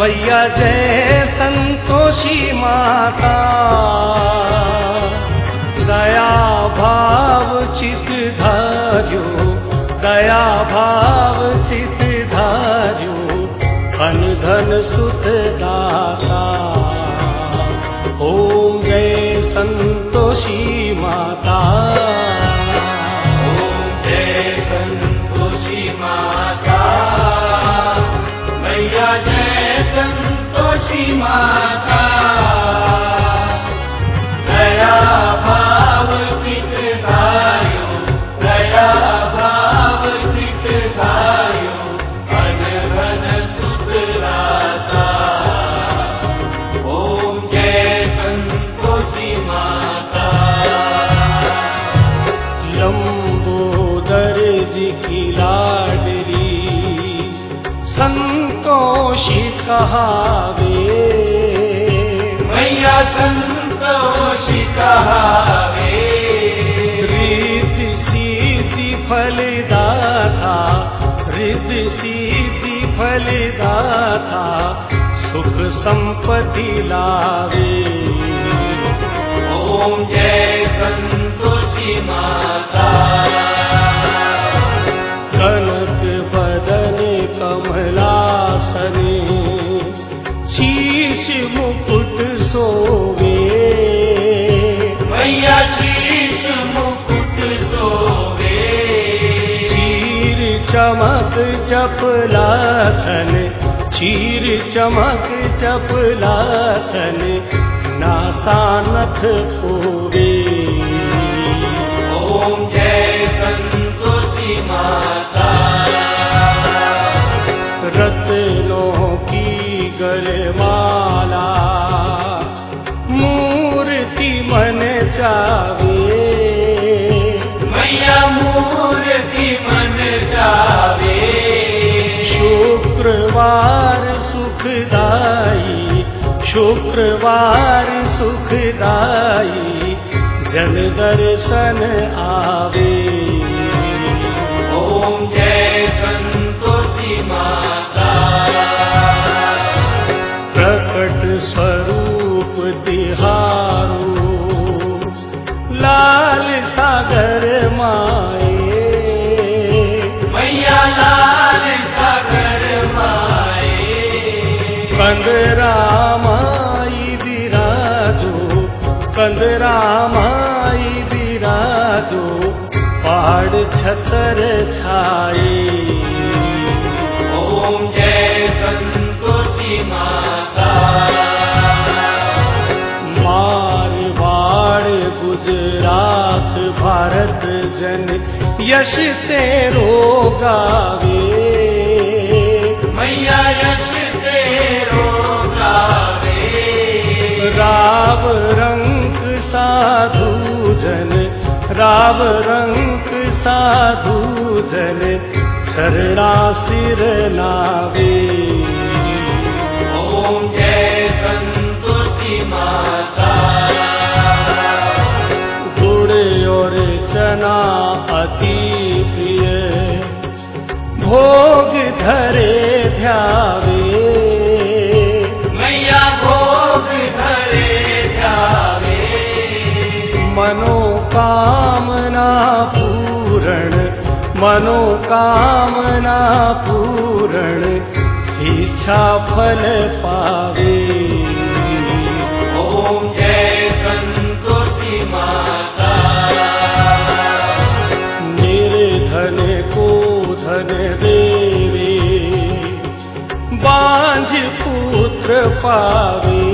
मैया जय संतोषी माता। दया भाव चित धार्यो दया भाव चित धार्यो धन धन सुत दाता। ओम जय संतोषी माता। ओम जय संतोषी माता। मैया जय संतोषी माता कहावे। मैया संतोषी कहावे रिद्धि सिद्धि फलदाता सुख संपत्ति लावे। ओम जय संतोषी चमक चपलासन चीर चमक चपलासन नासानथ पूरे सुखदाई शुक्रवार सुखदाई जन दर्शन आवे। ओम जय विराजो कंदरामाई विराजो पहाड़ छतर छाए ओम जय संतोषी माता। मारवाड़ गुजरात भारत जन यश तेरो गावे। मैया साधु जन राव रंग साधु जन शरणा सिर नावे मनोकामना पूरण मनोकामना पूरण इच्छा फल पावे। ओम जय माता। निर्धन को धन देवे बांझ पुत्र पावे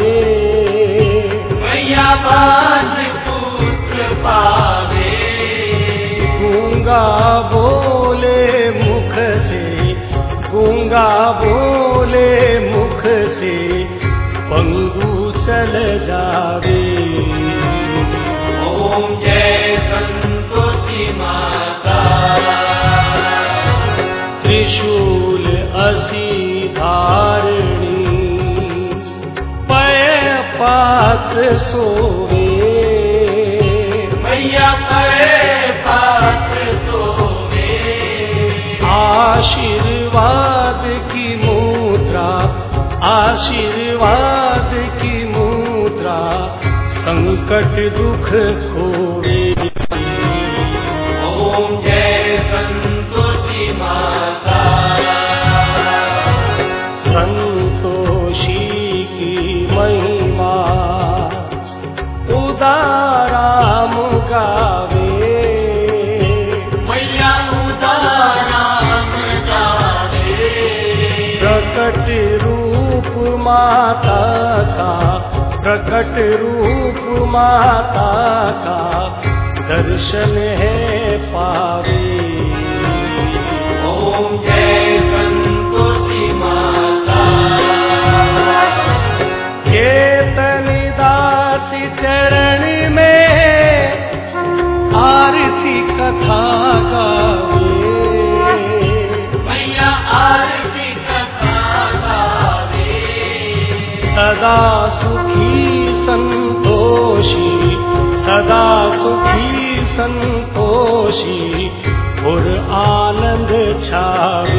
যাব संकट दुख खोवे ओम जय संतोषी माता। संतोषी की महिमा। उदाराम गावे। प्रकट रूप माता प्रकट रूप माता का दर्शन है पावे सदा सुखी संतोषी सदा सुखी संतोषी और आनंद छावे।